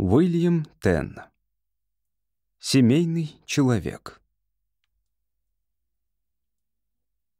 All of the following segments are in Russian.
Уильям Тен. Семейный человек.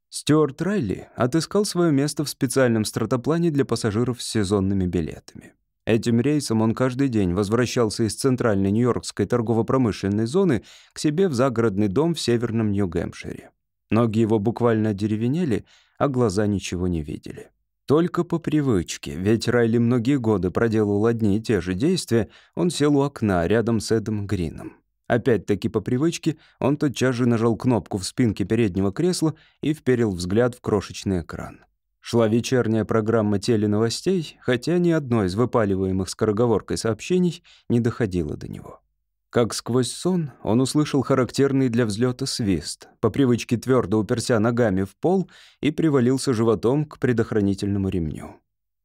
Стюарт Райли отыскал свое место в специальном стратоплане для пассажиров с сезонными билетами. Этим рейсом он каждый день возвращался из центральной Нью-Йоркской торгово-промышленной зоны к себе в загородный дом в северном Нью-Гэмпшире. Ноги его буквально одеревенели, а глаза ничего не видели. Только по привычке, ведь Райли многие годы проделал одни и те же действия, он сел у окна рядом с Эдом Грином. Опять-таки по привычке он тотчас же нажал кнопку в спинке переднего кресла и вперил взгляд в крошечный экран. Шла вечерняя программа теленовостей, хотя ни одно из выпаливаемых скороговоркой сообщений не доходило до него. Как сквозь сон он услышал характерный для взлета свист, по привычке твердо уперся ногами в пол и привалился животом к предохранительному ремню.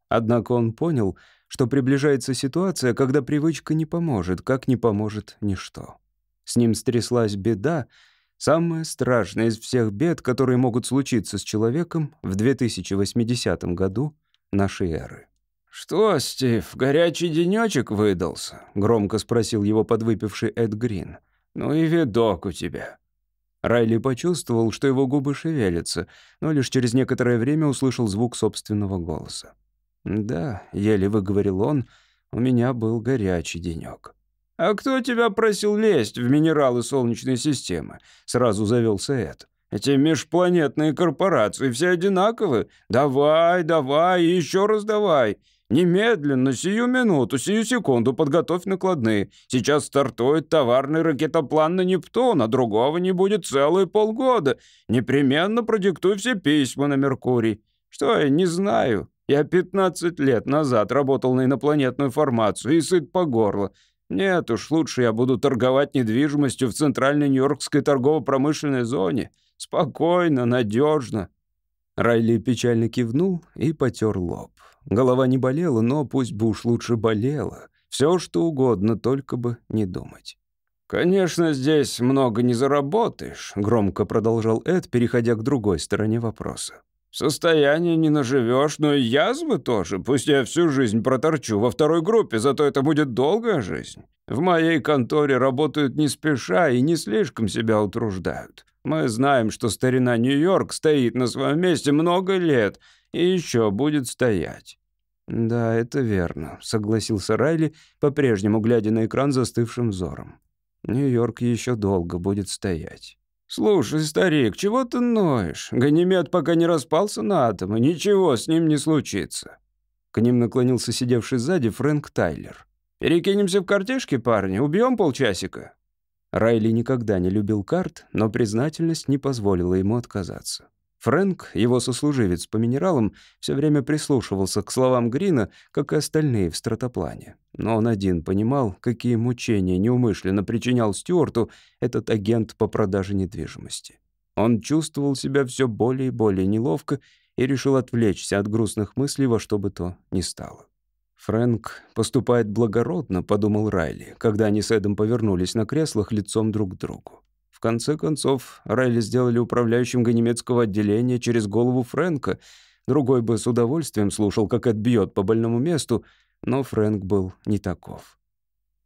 Однако он понял, что приближается ситуация, когда привычка не поможет, как не поможет ничто. С ним стряслась беда, самая страшная из всех бед, которые могут случиться с человеком в 2080 году нашей эры. «Что, Стив, горячий денечек выдался?» — громко спросил его подвыпивший Эд Грин. «Ну и видок у тебя». Райли почувствовал, что его губы шевелятся, но лишь через некоторое время услышал звук собственного голоса. «Да», — еле выговорил он, — «у меня был горячий денек». «А кто тебя просил лезть в минералы Солнечной системы?» — сразу завелся Эд. «Эти межпланетные корпорации все одинаковы. Давай, давай и еще раз давай. Немедленно, сию минуту, сию секунду подготовь накладные. Сейчас стартует товарный ракетоплан на Нептун, а другого не будет целые полгода. Непременно продиктуй все письма на Меркурий. Что я не знаю. Я 15 лет назад работал на инопланетную формацию и сыт по горло. Нет уж, лучше я буду торговать недвижимостью в центральной Нью-Йоркской торгово-промышленной зоне. Спокойно, надежно. Райли печально кивнул и потер лоб. Голова не болела, но пусть бы уж лучше болела. Все что угодно, только бы не думать. «Конечно, здесь много не заработаешь», — громко продолжал Эд, переходя к другой стороне вопроса. «Состояние не наживешь, но и язвы тоже. Пусть я всю жизнь проторчу во второй группе, зато это будет долгая жизнь. В моей конторе работают не спеша и не слишком себя утруждают. Мы знаем, что старина Нью-Йорк стоит на своем месте много лет, и еще будет стоять». «Да, это верно», — согласился Райли, по-прежнему глядя на экран застывшим взором. «Нью-Йорк еще долго будет стоять». «Слушай, старик, чего ты ноешь? Ганимед пока не распался на атомы, ничего с ним не случится». К ним наклонился сидевший сзади Фрэнк Тайлер. «Перекинемся в картишки, парни, убьем полчасика». Райли никогда не любил карт, но признательность не позволила ему отказаться. Фрэнк, его сослуживец по минералам, все время прислушивался к словам Грина, как и остальные в стратоплане. Но он один понимал, какие мучения неумышленно причинял Стюарту этот агент по продаже недвижимости. Он чувствовал себя все более и более неловко и решил отвлечься от грустных мыслей во что бы то ни стало. «Фрэнк поступает благородно», — подумал Райли, когда они с Эдом повернулись на креслах лицом друг к другу конце концов, Райли сделали управляющим ганемецкого отделения через голову Фрэнка. Другой бы с удовольствием слушал, как отбьет по больному месту, но Фрэнк был не таков.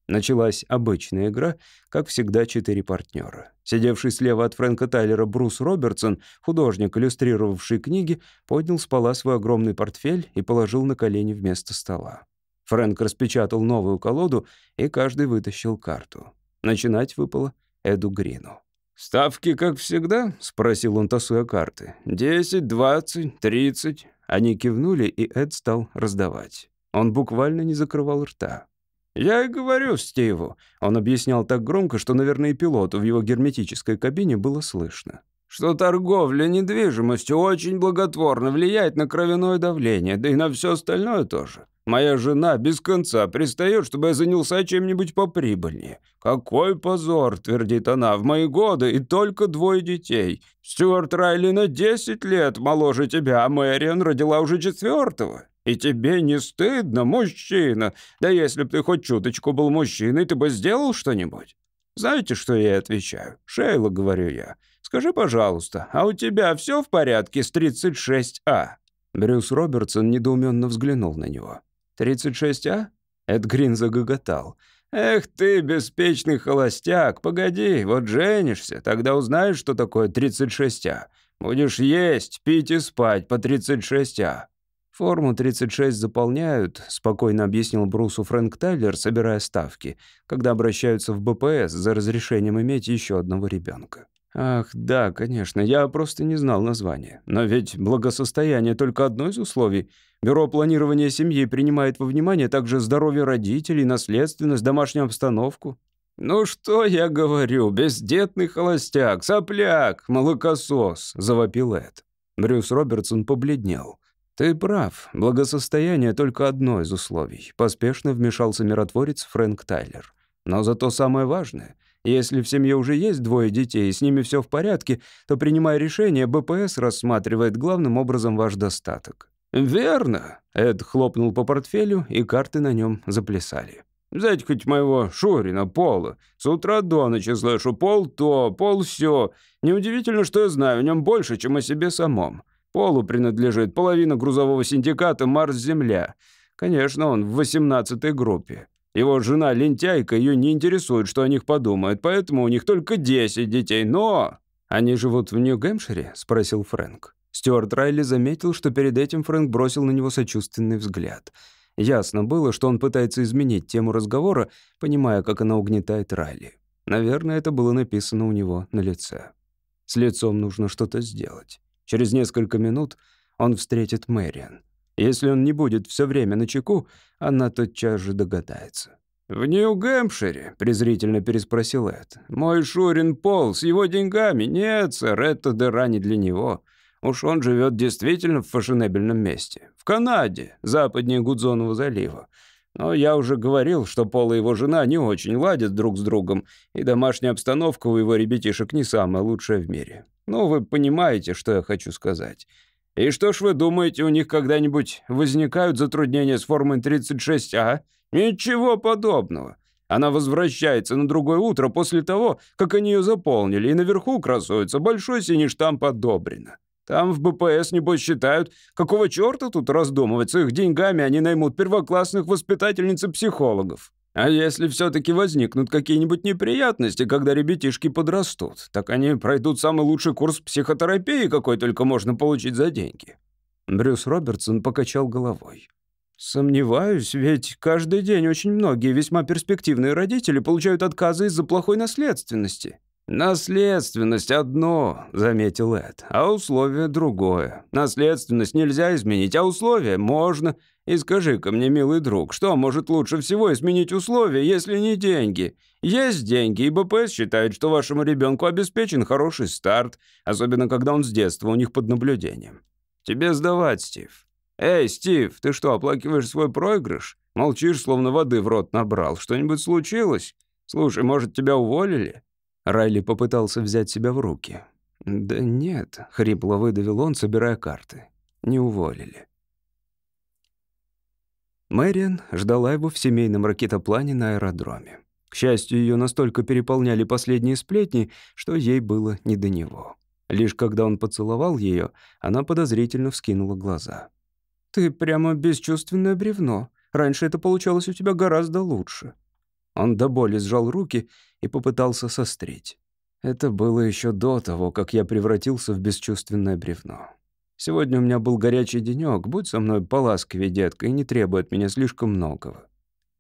Началась обычная игра, как всегда, четыре партнера. Сидевший слева от Фрэнка Тайлера Брус Робертсон, художник, иллюстрировавший книги, поднял с пола свой огромный портфель и положил на колени вместо стола. Фрэнк распечатал новую колоду, и каждый вытащил карту. Начинать выпало Эду Грину. «Ставки, как всегда?» — спросил он, тасуя карты. «Десять, двадцать, тридцать». Они кивнули, и Эд стал раздавать. Он буквально не закрывал рта. «Я и говорю Стиву». Он объяснял так громко, что, наверное, и пилоту в его герметической кабине было слышно. «Что торговля недвижимостью очень благотворно влияет на кровяное давление, да и на все остальное тоже. Моя жена без конца пристает, чтобы я занялся чем-нибудь поприбыльнее. Какой позор, твердит она, в мои годы и только двое детей. Стюарт Райли на 10 лет моложе тебя, а Мэриан родила уже четвертого. И тебе не стыдно, мужчина? Да если б ты хоть чуточку был мужчиной, ты бы сделал что-нибудь? Знаете, что я отвечаю? Шейла, говорю я. Скажи, пожалуйста, а у тебя все в порядке с 36А? Брюс Робертсон недоуменно взглянул на него. «36, а?» Эд Грин загоготал. «Эх ты, беспечный холостяк, погоди, вот женишься, тогда узнаешь, что такое 36А. Будешь есть, пить и спать по 36А». «Форму 36 заполняют», — спокойно объяснил Брусу Фрэнк Тайлер, собирая ставки, когда обращаются в БПС за разрешением иметь еще одного ребенка. «Ах, да, конечно, я просто не знал названия. Но ведь благосостояние только одно из условий. Бюро планирования семьи принимает во внимание также здоровье родителей, наследственность, домашнюю обстановку». «Ну что я говорю, бездетный холостяк, сопляк, молокосос», — завопил Эд. Брюс Робертсон побледнел. «Ты прав. Благосостояние — только одно из условий», — поспешно вмешался миротворец Фрэнк Тайлер. «Но зато самое важное — если в семье уже есть двое детей, и с ними все в порядке, то, принимая решение, БПС рассматривает главным образом ваш достаток». «Верно», — Эд хлопнул по портфелю, и карты на нем заплясали. «Взять хоть моего Шурина, Пола. С утра до ночи слышу пол то, пол все. Неудивительно, что я знаю о нем больше, чем о себе самом. Полу принадлежит половина грузового синдиката «Марс-Земля». Конечно, он в 18-й группе. Его жена лентяйка, ее не интересует, что о них подумают, поэтому у них только 10 детей, но... «Они живут в Нью-Гэмпшире?» — спросил Фрэнк. Стюарт Райли заметил, что перед этим Фрэнк бросил на него сочувственный взгляд. Ясно было, что он пытается изменить тему разговора, понимая, как она угнетает Райли. Наверное, это было написано у него на лице. С лицом нужно что-то сделать. Через несколько минут он встретит Мэриан. Если он не будет все время на чеку, она тотчас же догадается. «В Нью-Гэмпшире?» — презрительно переспросил Эд. «Мой Шурин Пол с его деньгами? Нет, сэр, это дыра не для него. Уж он живет действительно в фashionабельном месте. В Канаде, западнее Гудзонова залива. Но я уже говорил, что Пол и его жена не очень ладят друг с другом, и домашняя обстановка у его ребятишек не самая лучшая в мире. Ну, вы понимаете, что я хочу сказать. И что ж вы думаете, у них когда-нибудь возникают затруднения с формой 36А? Ничего подобного. Она возвращается на другое утро после того, как они ее заполнили, и наверху красуется большой синий штамп «Одобрено». Там в БПС, небось, считают, какого черта тут раздумывать, с их деньгами они наймут первоклассных воспитательниц и психологов. А если все-таки возникнут какие-нибудь неприятности, когда ребятишки подрастут, так они пройдут самый лучший курс психотерапии, какой только можно получить за деньги». Брюс Робертсон покачал головой. «Сомневаюсь, ведь каждый день очень многие весьма перспективные родители получают отказы из-за плохой наследственности». «Наследственность одно», — заметил Эд, — «а условие другое. Наследственность нельзя изменить, а условия можно. И скажи-ка мне, милый друг, что может лучше всего изменить условия, если не деньги? Есть деньги, и БПС считает, что вашему ребенку обеспечен хороший старт, особенно когда он с детства у них под наблюдением. Тебе сдавать, Стив. Эй, Стив, ты что, оплакиваешь свой проигрыш? Молчишь, словно воды в рот набрал. Что-нибудь случилось? Слушай, может, тебя уволили?» Райли попытался взять себя в руки. «Да нет», — хрипло выдавил он, собирая карты. «Не уволили». Мэриан ждала его в семейном ракетоплане на аэродроме. К счастью, ее настолько переполняли последние сплетни, что ей было не до него. Лишь когда он поцеловал ее, она подозрительно вскинула глаза. «Ты прямо бесчувственное бревно. Раньше это получалось у тебя гораздо лучше». Он до боли сжал руки и попытался сострить. Это было еще до того, как я превратился в бесчувственное бревно. Сегодня у меня был горячий денёк, будь со мной поласковее, детка, и не требуй от меня слишком многого».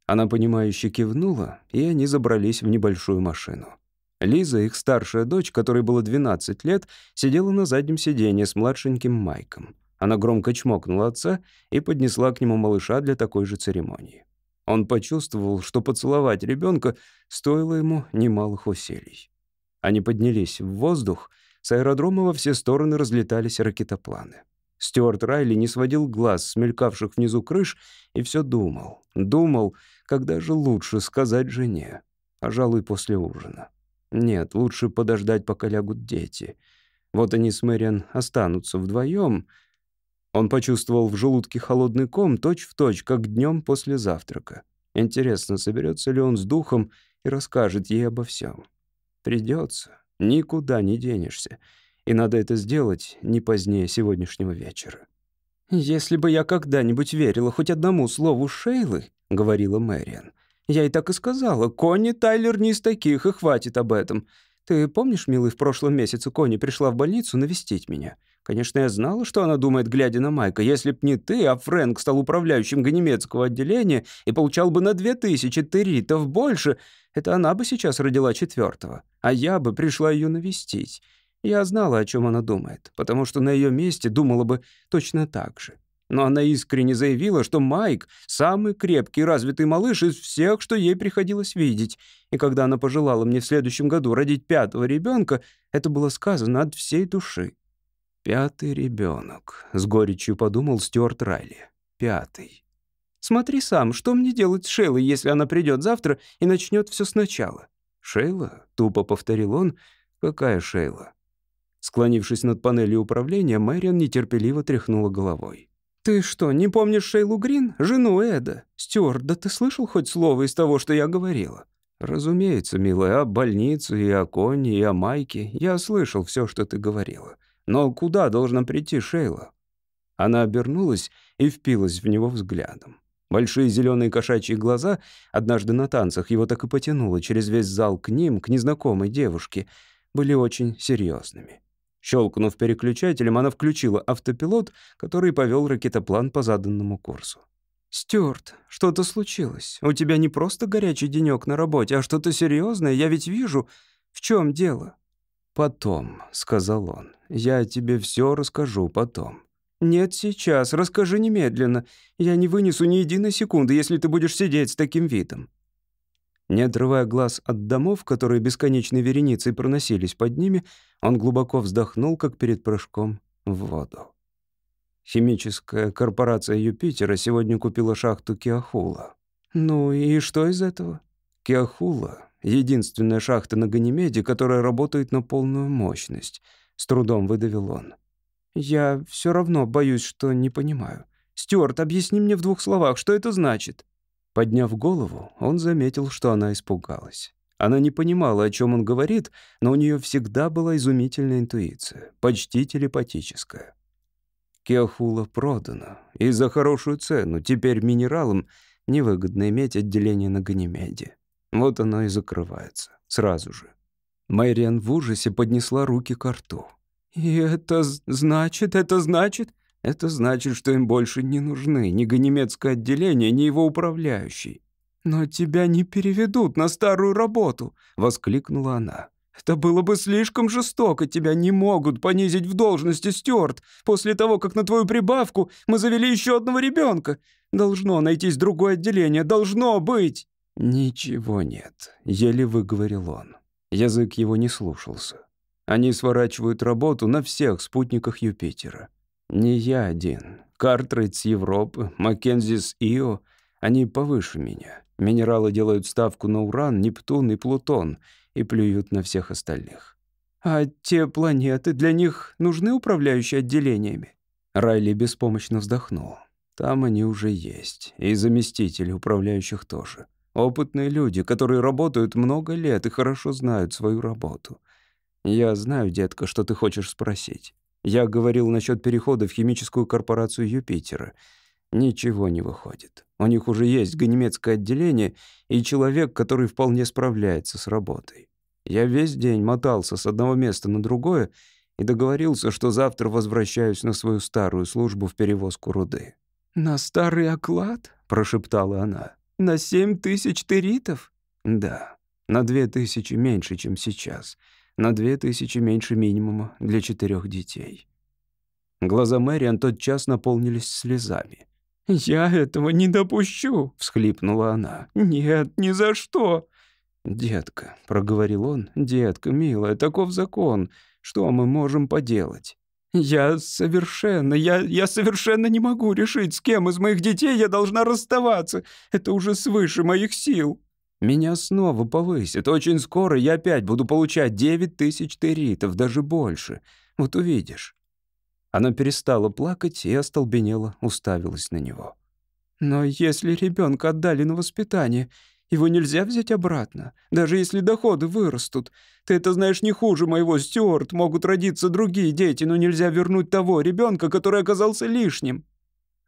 Она, понимающе кивнула, и они забрались в небольшую машину. Лиза, их старшая дочь, которой было 12 лет, сидела на заднем сиденье с младшеньким Майком. Она громко чмокнула отца и поднесла к нему малыша для такой же церемонии. Он почувствовал, что поцеловать ребенка стоило ему немалых усилий. Они поднялись в воздух, с аэродрома во все стороны разлетались ракетопланы. Стюарт Райли не сводил глаз с мелькавших внизу крыш и все думал. Думал, когда же лучше сказать жене. Пожалуй, после ужина. Нет, лучше подождать, пока лягут дети. Вот они с Мэриан останутся вдвоем. Он почувствовал в желудке холодный ком, точь-в-точь, точь, как днем после завтрака. Интересно, соберется ли он с духом и расскажет ей обо всем. Придется. Никуда не денешься. И надо это сделать не позднее сегодняшнего вечера. «Если бы я когда-нибудь верила хоть одному слову Шейлы», — говорила Мэриан, Я и так и сказала. Конни Тайлер не из таких, и хватит об этом. Ты помнишь, милый, в прошлом месяце Конни пришла в больницу навестить меня? Конечно, я знала, что она думает, глядя на Майка. Если б не ты, а Фрэнк стал управляющим ганемецкого отделения и получал бы на две тысячи теритов больше, это она бы сейчас родила четвертого, а я бы пришла ее навестить. Я знала, о чем она думает, потому что на ее месте думала бы точно так же. Но она искренне заявила, что Майк — самый крепкий и развитый малыш из всех, что ей приходилось видеть. И когда она пожелала мне в следующем году родить пятого ребенка, это было сказано от всей души. «Пятый ребенок», — с горечью подумал Стюарт Райли. «Пятый». «Смотри сам, что мне делать с Шейлой, если она придет завтра и начнет все сначала?» «Шейла?» — тупо повторил он. «Какая Шейла?» Склонившись над панелью управления, Мэриан нетерпеливо тряхнула головой. «Ты что, не помнишь Шейлу Грин? Жену Эда? Стюарт, да ты слышал хоть слово из того, что я говорила?» «Разумеется, милая, о больнице и о Коне, и о Майке. Я слышал все, что ты говорила. Но куда должна прийти Шейла?» Она обернулась и впилась в него взглядом. Большие зеленые кошачьи глаза, однажды на танцах его так и потянуло через весь зал к ним, к незнакомой девушке, были очень серьезными. Щелкнув переключателем, она включила автопилот, который повел ракетоплан по заданному курсу. «Стюарт, что-то случилось. У тебя не просто горячий денек на работе, а что-то серьезное. Я ведь вижу. В чем дело?» «Потом», — сказал он. «Я тебе все расскажу потом». «Нет, сейчас. Расскажи немедленно. Я не вынесу ни единой секунды, если ты будешь сидеть с таким видом». Не отрывая глаз от домов, которые бесконечной вереницей проносились под ними, он глубоко вздохнул, как перед прыжком в воду. Химическая корпорация Юпитера сегодня купила шахту Киахула. Ну и что из этого? Киахула — единственная шахта на Ганимеде, которая работает на полную мощность. С трудом выдавил он. Я все равно боюсь, что не понимаю. Стюарт, объясни мне в двух словах, что это значит? Подняв голову, он заметил, что она испугалась. Она не понимала, о чем он говорит, но у нее всегда была изумительная интуиция, почти телепатическая. Кеохула продана, и за хорошую цену. Теперь минералам невыгодно иметь отделение на Ганимеде. Вот оно и закрывается, сразу же. Мэриан в ужасе поднесла руки к рту. «И это значит, это значит...» Это значит, что им больше не нужны ни ганемецкое отделение, ни его управляющий. «Но тебя не переведут на старую работу!» — воскликнула она. «Это было бы слишком жестоко. Тебя не могут понизить в должности, Стюарт, после того, как на твою прибавку мы завели еще одного ребенка. Должно найтись другое отделение, должно быть!» «Ничего нет», — еле выговорил он. Язык его не слушался. Они сворачивают работу на всех спутниках Юпитера. Не я один. Картрейд с Европы, Маккензи с Ио. Они повыше меня. Минералы делают ставку на Уран, Нептун и Плутон и плюют на всех остальных. А те планеты, для них нужны управляющие отделениями? Райли беспомощно вздохнул. Там они уже есть. И заместители управляющих тоже. Опытные люди, которые работают много лет и хорошо знают свою работу. Я знаю, детка, что ты хочешь спросить. Я говорил насчет перехода в химическую корпорацию Юпитера. Ничего не выходит. У них уже есть ганемецкое отделение и человек, который вполне справляется с работой. Я весь день мотался с одного места на другое и договорился, что завтра возвращаюсь на свою старую службу в перевозку руды. «На старый оклад?» — прошептала она. «На семь тысяч теритов?» «Да, на две тысячи меньше, чем сейчас на две тысячи меньше минимума для четырех детей. Глаза Мэриан тотчас наполнились слезами. «Я этого не допущу!» — всхлипнула она. «Нет, ни за что!» «Детка», — проговорил он, — «детка, милая, таков закон. Что мы можем поделать?» «Я совершенно, я, я совершенно не могу решить, с кем из моих детей я должна расставаться. Это уже свыше моих сил». Меня снова повысят. Очень скоро я опять буду получать девять тысяч теритов, даже больше. Вот увидишь». Она перестала плакать и остолбенела, уставилась на него. «Но если ребенка отдали на воспитание, его нельзя взять обратно, даже если доходы вырастут. Ты это знаешь не хуже моего, Стюарт. Могут родиться другие дети, но нельзя вернуть того ребенка, который оказался лишним».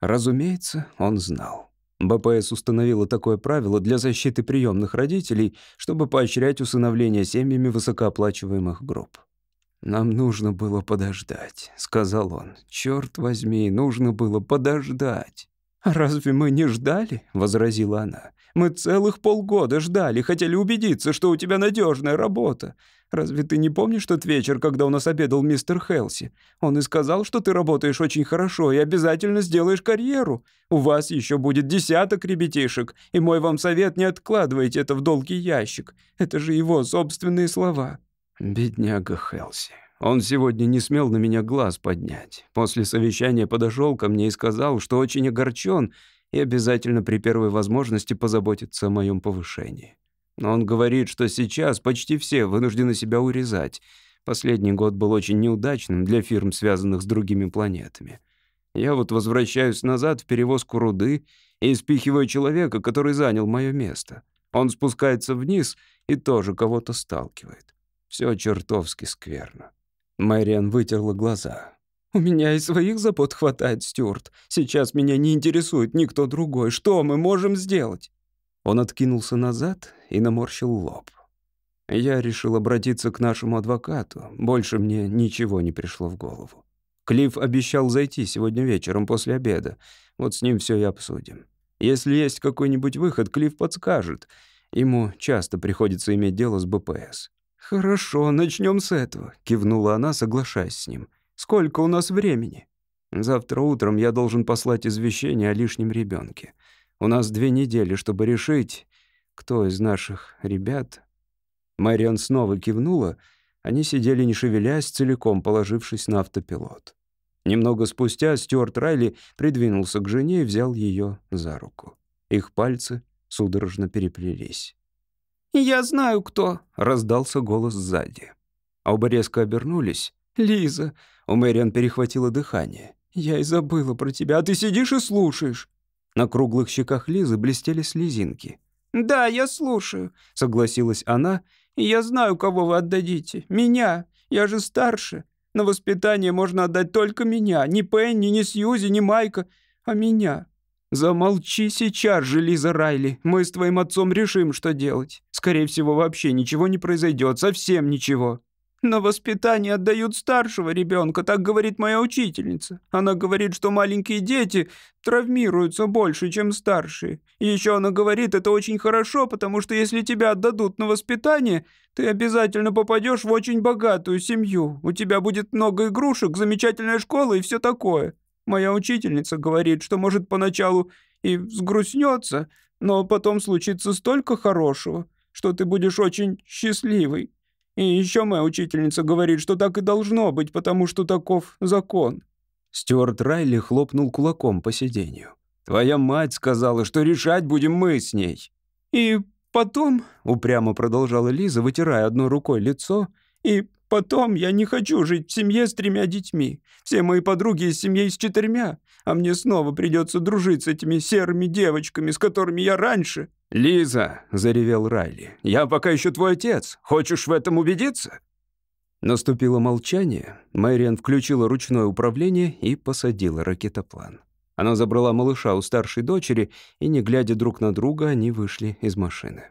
Разумеется, он знал. БПС установила такое правило для защиты приемных родителей, чтобы поощрять усыновление семьями высокооплачиваемых групп. «Нам нужно было подождать», — сказал он. «Черт возьми, нужно было подождать». «А разве мы не ждали?» — возразила она. «Мы целых полгода ждали, хотели убедиться, что у тебя надежная работа. Разве ты не помнишь тот вечер, когда у нас обедал мистер Хелси? Он и сказал, что ты работаешь очень хорошо и обязательно сделаешь карьеру. У вас еще будет десяток ребятишек, и мой вам совет не откладывайте это в долгий ящик. Это же его собственные слова». Бедняга Хелси. Он сегодня не смел на меня глаз поднять. После совещания подошел ко мне и сказал, что очень огорчен и обязательно при первой возможности позаботится о моем повышении. Но он говорит, что сейчас почти все вынуждены себя урезать. Последний год был очень неудачным для фирм, связанных с другими планетами. Я вот возвращаюсь назад в перевозку руды и спихиваю человека, который занял мое место. Он спускается вниз и тоже кого-то сталкивает. Все чертовски скверно. Мэриан вытерла глаза. «У меня и своих забот хватает, Стюарт. Сейчас меня не интересует никто другой. Что мы можем сделать?» Он откинулся назад и наморщил лоб. Я решил обратиться к нашему адвокату. Больше мне ничего не пришло в голову. Клифф обещал зайти сегодня вечером после обеда. Вот с ним все и обсудим. Если есть какой-нибудь выход, Клифф подскажет. Ему часто приходится иметь дело с БПС. «Хорошо, начнем с этого», — кивнула она, соглашаясь с ним. «Сколько у нас времени?» «Завтра утром я должен послать извещение о лишнем ребенке. У нас две недели, чтобы решить, кто из наших ребят...» Мэриан снова кивнула. Они сидели, не шевелясь, целиком положившись на автопилот. Немного спустя Стюарт Райли придвинулся к жене и взял ее за руку. Их пальцы судорожно переплелись. «Я знаю, кто», — раздался голос сзади. Оба резко обернулись. «Лиза!» — у Мэриан перехватило дыхание. «Я и забыла про тебя, а ты сидишь и слушаешь». На круглых щеках Лизы блестели слезинки. «Да, я слушаю», — согласилась она. я знаю, кого вы отдадите. Меня. Я же старше. На воспитание можно отдать только меня. Ни Пенни, ни Сьюзи, ни Майка, а меня. «Замолчи сейчас же, Лиза Райли. Мы с твоим отцом решим, что делать. Скорее всего, вообще ничего не произойдет, совсем ничего». «На воспитание отдают старшего ребенка, так говорит моя учительница. Она говорит, что маленькие дети травмируются больше, чем старшие. Еще она говорит, это очень хорошо, потому что если тебя отдадут на воспитание, ты обязательно попадешь в очень богатую семью. У тебя будет много игрушек, замечательная школа и все такое. Моя учительница говорит, что, может, поначалу и взгрустнется, но потом случится столько хорошего, что ты будешь очень счастливый. И еще моя учительница говорит, что так и должно быть, потому что таков закон». Стюарт Райли хлопнул кулаком по сиденью. «Твоя мать сказала, что решать будем мы с ней». «И потом», — упрямо продолжала Лиза, вытирая одной рукой лицо, «и Потом я не хочу жить в семье с тремя детьми. Все мои подруги из семьи с четырьмя. А мне снова придется дружить с этими серыми девочками, с которыми я раньше». «Лиза», — заревел Райли, — «я пока еще твой отец. Хочешь в этом убедиться?» Наступило молчание. Мэриан включила ручное управление и посадила ракетоплан. Она забрала малыша у старшей дочери, и, не глядя друг на друга, они вышли из машины.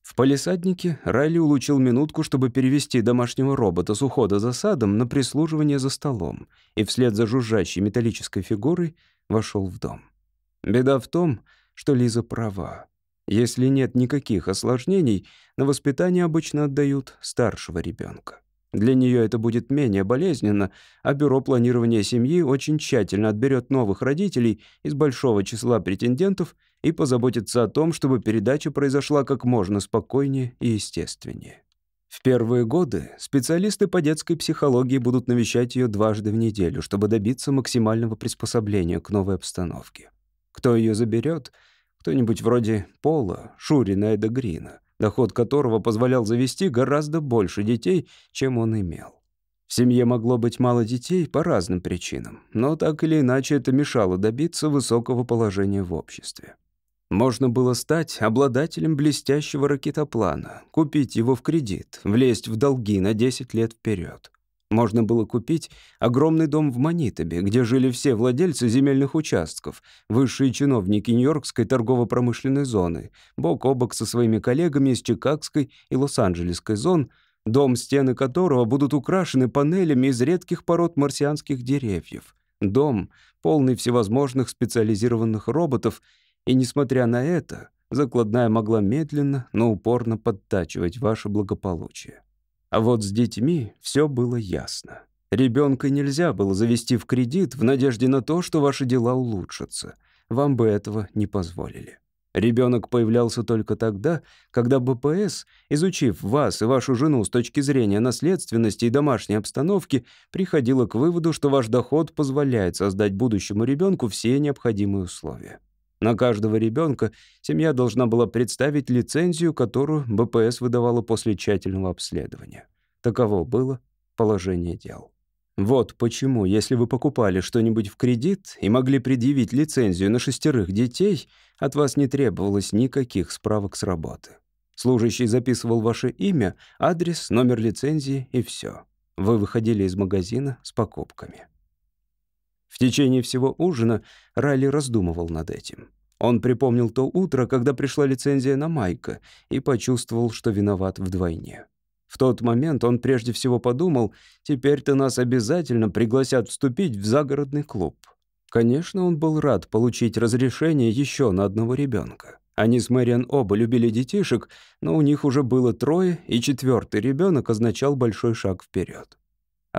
В палисаднике Райли улучил минутку, чтобы перевести домашнего робота с ухода за садом на прислуживание за столом, и вслед за жужжащей металлической фигурой вошел в дом. Беда в том, что Лиза права. Если нет никаких осложнений, на воспитание обычно отдают старшего ребенка. Для нее это будет менее болезненно, а бюро планирования семьи очень тщательно отберет новых родителей из большого числа претендентов и позаботится о том, чтобы передача произошла как можно спокойнее и естественнее. В первые годы специалисты по детской психологии будут навещать ее дважды в неделю, чтобы добиться максимального приспособления к новой обстановке. Кто ее заберет? Кто-нибудь вроде Пола, Шурина Эда Грина, доход которого позволял завести гораздо больше детей, чем он имел. В семье могло быть мало детей по разным причинам, но так или иначе это мешало добиться высокого положения в обществе. Можно было стать обладателем блестящего ракетоплана, купить его в кредит, влезть в долги на 10 лет вперед. Можно было купить огромный дом в Манитобе, где жили все владельцы земельных участков, высшие чиновники Нью-Йоркской торгово-промышленной зоны, бок о бок со своими коллегами из Чикагской и Лос-Анджелесской зон, дом, стены которого будут украшены панелями из редких пород марсианских деревьев. Дом, полный всевозможных специализированных роботов, и, несмотря на это, закладная могла медленно, но упорно подтачивать ваше благополучие. А вот с детьми все было ясно. Ребенка нельзя было завести в кредит в надежде на то, что ваши дела улучшатся. Вам бы этого не позволили. Ребенок появлялся только тогда, когда БПС, изучив вас и вашу жену с точки зрения наследственности и домашней обстановки, приходила к выводу, что ваш доход позволяет создать будущему ребенку все необходимые условия. На каждого ребенка семья должна была представить лицензию, которую БПС выдавала после тщательного обследования. Таково было положение дел. Вот почему, если вы покупали что-нибудь в кредит и могли предъявить лицензию на шестерых детей, от вас не требовалось никаких справок с работы. Служащий записывал ваше имя, адрес, номер лицензии и все. Вы выходили из магазина с покупками. В течение всего ужина Райли раздумывал над этим. Он припомнил то утро, когда пришла лицензия на Майка, и почувствовал, что виноват вдвойне. В тот момент он прежде всего подумал, теперь-то нас обязательно пригласят вступить в загородный клуб. Конечно, он был рад получить разрешение еще на одного ребенка. Они с Мэриан оба любили детишек, но у них уже было трое, и четвертый ребенок означал большой шаг вперед.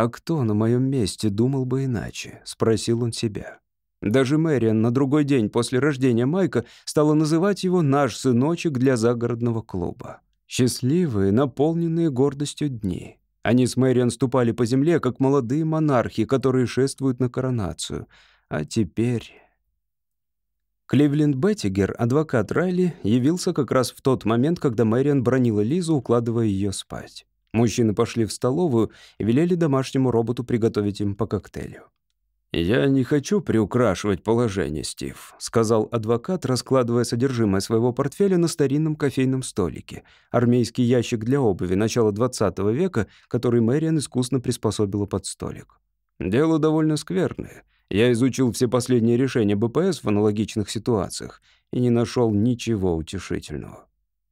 «А кто на моем месте думал бы иначе?» — спросил он себя. Даже Мэриан на другой день после рождения Майка стала называть его «наш сыночек для загородного клуба». Счастливые, наполненные гордостью дни. Они с Мэриан ступали по земле, как молодые монархи, которые шествуют на коронацию. А теперь... Кливленд Беттигер, адвокат Райли, явился как раз в тот момент, когда Мэриан бронила Лизу, укладывая ее спать. Мужчины пошли в столовую и велели домашнему роботу приготовить им по коктейлю. «Я не хочу приукрашивать положение, Стив», — сказал адвокат, раскладывая содержимое своего портфеля на старинном кофейном столике. Армейский ящик для обуви начала 20 века, который Мэриан искусно приспособила под столик. «Дело довольно скверное. Я изучил все последние решения БПС в аналогичных ситуациях и не нашел ничего утешительного.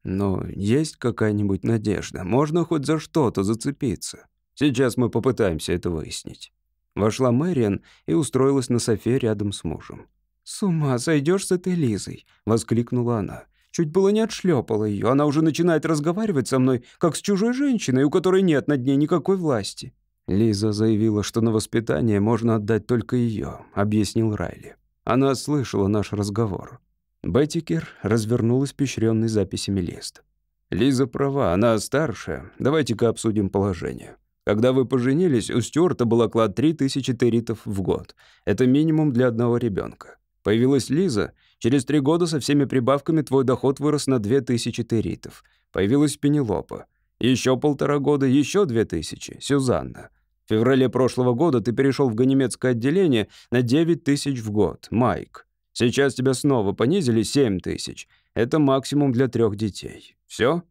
Но есть какая-нибудь надежда? Можно хоть за что-то зацепиться? Сейчас мы попытаемся это выяснить». Вошла Мэриан и устроилась на софе рядом с мужем. «С ума сойдешь с этой Лизой!» — воскликнула она. «Чуть было не отшлепала ее. Она уже начинает разговаривать со мной, как с чужой женщиной, у которой нет над ней никакой власти». Лиза заявила, что на воспитание можно отдать только ее, объяснил Райли. Она слышала наш разговор. Беттикер развернул испещренный записями лист. «Лиза права, она старшая. Давайте-ка обсудим положение. Когда вы поженились, у Стюарта был оклад 3000 теритов в год. Это минимум для одного ребенка. Появилась Лиза. Через три года со всеми прибавками твой доход вырос на 2000 теритов. Появилась Пенелопа. Еще полтора года, еще 2000. Сюзанна. В феврале прошлого года ты перешел в ганимедское отделение на 9 тысяч в год. Майк. Сейчас тебя снова понизили 7 тысяч. Это максимум для трех детей. Все?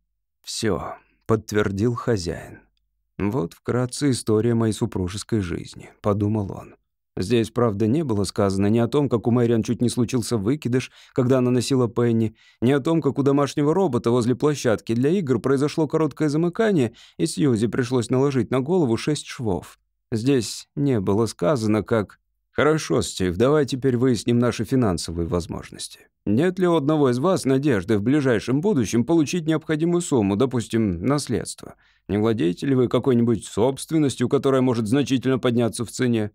Все, подтвердил хозяин. Вот вкратце история моей супружеской жизни, подумал он. Здесь, правда, не было сказано ни о том, как у Мэриан чуть не случился выкидыш, когда она носила Пенни, ни о том, как у домашнего робота возле площадки для игр произошло короткое замыкание, и Сьюзи пришлось наложить на голову шесть швов. Здесь не было сказано, как «Хорошо, Стив, давай теперь выясним наши финансовые возможности. Нет ли у одного из вас надежды в ближайшем будущем получить необходимую сумму, допустим, наследство? Не владеете ли вы какой-нибудь собственностью, которая может значительно подняться в цене?»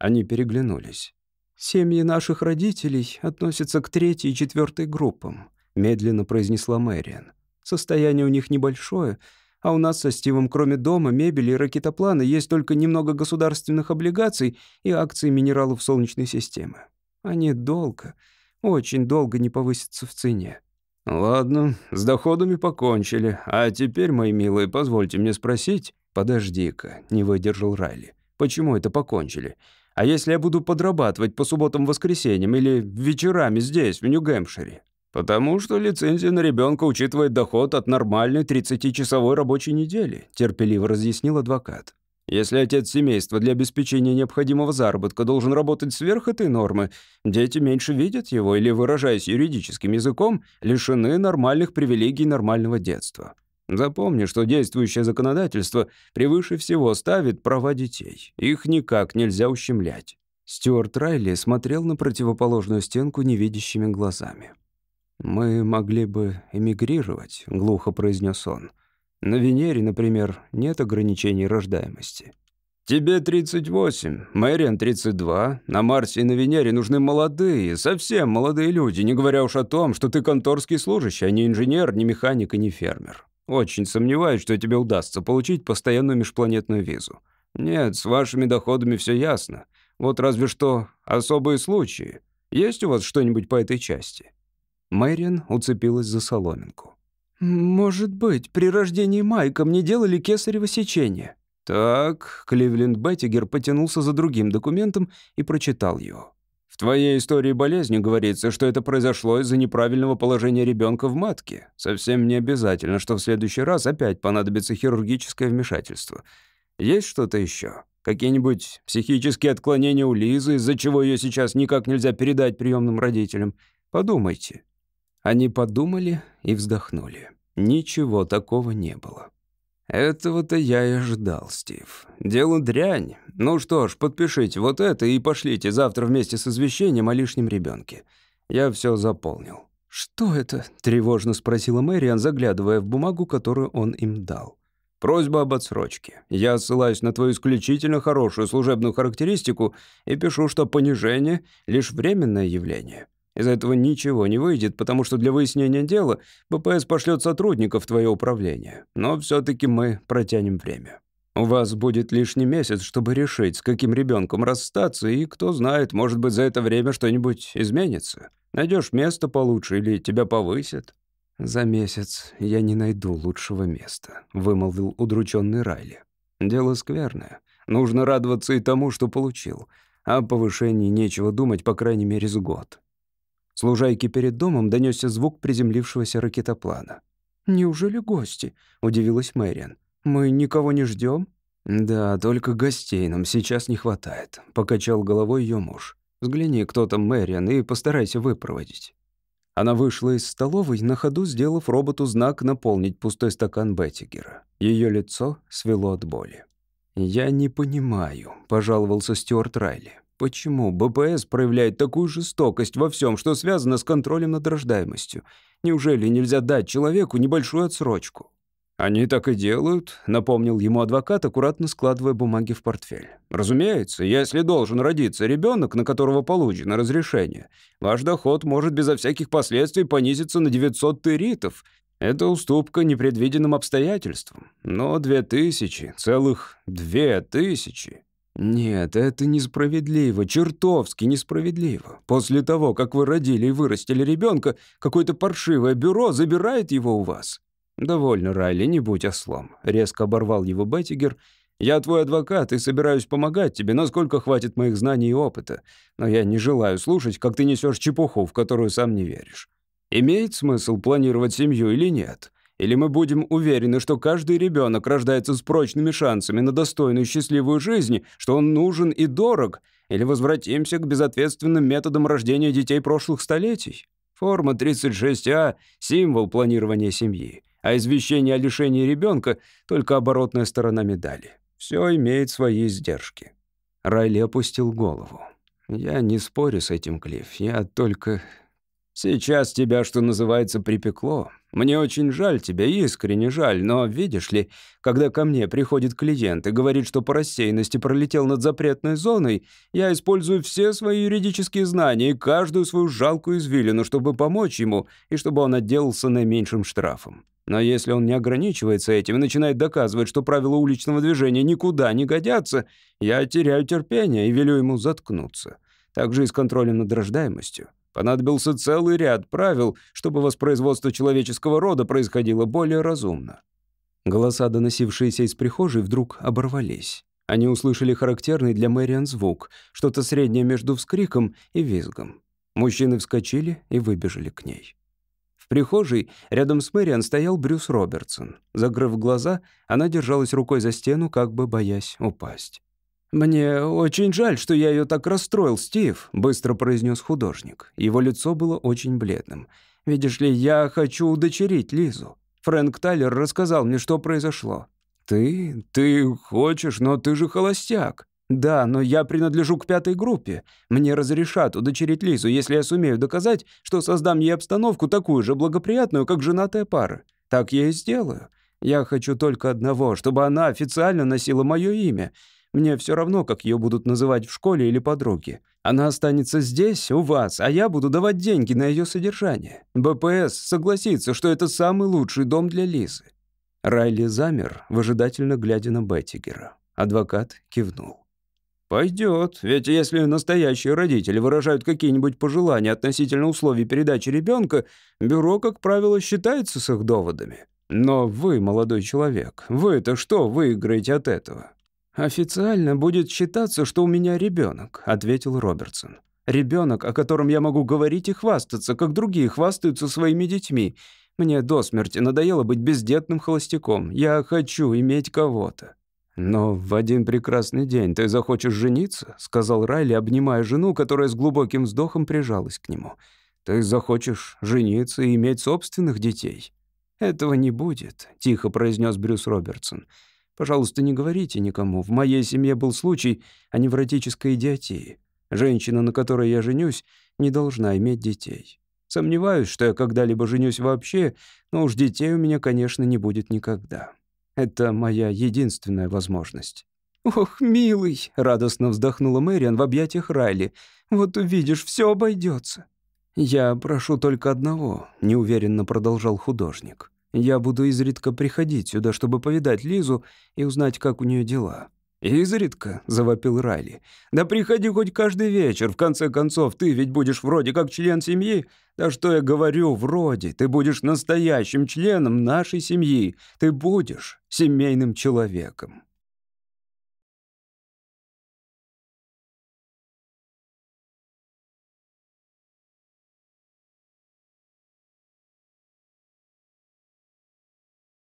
Они переглянулись. «Семьи наших родителей относятся к третьей и четвертой группам», медленно произнесла Мэриан. «Состояние у них небольшое, а у нас со Стивом, кроме дома, мебели и ракетоплана, есть только немного государственных облигаций и акции минералов Солнечной системы. Они долго, очень долго не повысятся в цене. «Ладно, с доходами покончили. А теперь, мои милые, позвольте мне спросить...» «Подожди-ка», — не выдержал Райли. «Почему это покончили? А если я буду подрабатывать по субботам-воскресеньям или вечерами здесь, в Нью-Гэмпшире?» «Потому что лицензия на ребенка учитывает доход от нормальной 30-часовой рабочей недели», терпеливо разъяснил адвокат. Если отец семейства для обеспечения необходимого заработка должен работать сверх этой нормы, дети меньше видят его или, выражаясь юридическим языком, лишены нормальных привилегий нормального детства. Запомни, что действующее законодательство превыше всего ставит права детей. Их никак нельзя ущемлять. Стюарт Райли смотрел на противоположную стенку невидящими глазами. «Мы могли бы эмигрировать», — глухо произнес он. «На Венере, например, нет ограничений рождаемости». «Тебе 38, Мэриан 32. На Марсе и на Венере нужны молодые, совсем молодые люди, не говоря уж о том, что ты конторский служащий, а не инженер, не механик и не фермер. Очень сомневаюсь, что тебе удастся получить постоянную межпланетную визу. Нет, с вашими доходами все ясно. Вот разве что особые случаи. Есть у вас что-нибудь по этой части?» Мэриан уцепилась за соломинку. «Может быть, при рождении Майка мне делали кесарево сечение». «Так», — Кливленд Беттигер потянулся за другим документом и прочитал его. «В твоей истории болезни говорится, что это произошло из-за неправильного положения ребенка в матке. Совсем не обязательно, что в следующий раз опять понадобится хирургическое вмешательство. Есть что-то еще? Какие-нибудь психические отклонения у Лизы, из-за чего ее сейчас никак нельзя передать приемным родителям? Подумайте». Они подумали и вздохнули. Ничего такого не было. «Этого-то я и ожидал, Стив. Дело дрянь. Ну что ж, подпишите вот это и пошлите завтра вместе с извещением о лишнем ребенке. Я все заполнил». «Что это?» — тревожно спросила Мэриан, заглядывая в бумагу, которую он им дал. «Просьба об отсрочке. Я ссылаюсь на твою исключительно хорошую служебную характеристику и пишу, что понижение — лишь временное явление. Из этого ничего не выйдет, потому что для выяснения дела БПС пошлет сотрудников в твое управление. Но все-таки мы протянем время. У вас будет лишний месяц, чтобы решить, с каким ребенком расстаться, и кто знает, может быть, за это время что-нибудь изменится. Найдешь место получше или тебя повысят. «За месяц я не найду лучшего места», — вымолвил удрученный Райли. «Дело скверное. Нужно радоваться и тому, что получил. О повышении нечего думать, по крайней мере, с год. С лужайки перед домом донесся звук приземлившегося ракетоплана. «Неужели гости?» — удивилась Мэриан. «Мы никого не ждем? «Да, только гостей нам сейчас не хватает», — покачал головой ее муж. «Взгляни, кто там Мэриан, и постарайся выпроводить». Она вышла из столовой, на ходу сделав роботу знак наполнить пустой стакан Беттигера. Ее лицо свело от боли. «Я не понимаю», — пожаловался Стюарт Райли. Почему БПС проявляет такую жестокость во всем, что связано с контролем над рождаемостью? Неужели нельзя дать человеку небольшую отсрочку? «Они так и делают», — напомнил ему адвокат, аккуратно складывая бумаги в портфель. «Разумеется, если должен родиться ребенок, на которого получено разрешение, ваш доход может безо всяких последствий понизиться на 900 теритов. Это уступка непредвиденным обстоятельствам. Но две тысячи, целых две тысячи...» «Нет, это несправедливо, чертовски несправедливо. После того, как вы родили и вырастили ребенка, какое-то паршивое бюро забирает его у вас». «Довольно, Райли, не будь ослом», — резко оборвал его Беттигер. «Я твой адвокат и собираюсь помогать тебе, насколько хватит моих знаний и опыта. Но я не желаю слушать, как ты несешь чепуху, в которую сам не веришь. Имеет смысл планировать семью или нет?» Или мы будем уверены, что каждый ребенок рождается с прочными шансами на достойную счастливую жизнь, что он нужен и дорог, или возвратимся к безответственным методам рождения детей прошлых столетий? Форма 36А — символ планирования семьи, а извещение о лишении ребенка — только оборотная сторона медали. Все имеет свои издержки. Райли опустил голову. «Я не спорю с этим, Клифф, я только Сейчас тебя, что называется, припекло. Мне очень жаль тебя, искренне жаль, но, видишь ли, когда ко мне приходит клиент и говорит, что по рассеянности пролетел над запретной зоной, я использую все свои юридические знания и каждую свою жалкую извилину, чтобы помочь ему и чтобы он отделался наименьшим штрафом. Но если он не ограничивается этим и начинает доказывать, что правила уличного движения никуда не годятся, я теряю терпение и велю ему заткнуться. Так же и с контролем над рождаемостью. Понадобился целый ряд правил, чтобы воспроизводство человеческого рода происходило более разумно. Голоса, доносившиеся из прихожей, вдруг оборвались. Они услышали характерный для Мэриан звук, что-то среднее между вскриком и визгом. Мужчины вскочили и выбежали к ней. «В прихожей рядом с Мэриан стоял Брюс Робертсон. Закрыв глаза, она держалась рукой за стену, как бы боясь упасть. «Мне очень жаль, что я ее так расстроил, Стив», — быстро произнес художник. Его лицо было очень бледным. «Видишь ли, я хочу удочерить Лизу. Фрэнк Тайлер рассказал мне, что произошло». «Ты? Ты хочешь, но ты же холостяк». «Да, но я принадлежу к пятой группе. Мне разрешат удочерить Лизу, если я сумею доказать, что создам ей обстановку такую же благоприятную, как женатая пара. Так я и сделаю. Я хочу только одного, чтобы она официально носила мое имя. Мне все равно, как ее будут называть в школе или подруги. Она останется здесь, у вас, а я буду давать деньги на ее содержание. БПС согласится, что это самый лучший дом для Лизы». Райли замер, выжидательно глядя на Беттигера. Адвокат кивнул. «Пойдет, ведь если настоящие родители выражают какие-нибудь пожелания относительно условий передачи ребенка, бюро, как правило, считается с их доводами. Но вы, молодой человек, вы-то что выиграете от этого?» «Официально будет считаться, что у меня ребенок», — ответил Робертсон. «Ребенок, о котором я могу говорить и хвастаться, как другие хвастаются своими детьми. Мне до смерти надоело быть бездетным холостяком. Я хочу иметь кого-то». «Но в один прекрасный день ты захочешь жениться», — сказал Райли, обнимая жену, которая с глубоким вздохом прижалась к нему. «Ты захочешь жениться и иметь собственных детей». «Этого не будет», — тихо произнес Брюс Робертсон. «Пожалуйста, не говорите никому. В моей семье был случай о невротической идиотии. Женщина, на которой я женюсь, не должна иметь детей. Сомневаюсь, что я когда-либо женюсь вообще, но уж детей у меня, конечно, не будет никогда». Это моя единственная возможность». «Ох, милый!» — радостно вздохнула Мэриан в объятиях Райли. «Вот увидишь, все обойдется. «Я прошу только одного», — неуверенно продолжал художник. «Я буду изредка приходить сюда, чтобы повидать Лизу и узнать, как у нее дела. «Изредка», — завопил Райли. «Да приходи хоть каждый вечер, в конце концов, ты ведь будешь вроде как член семьи. Да что я говорю, вроде, ты будешь настоящим членом нашей семьи, ты будешь семейным человеком».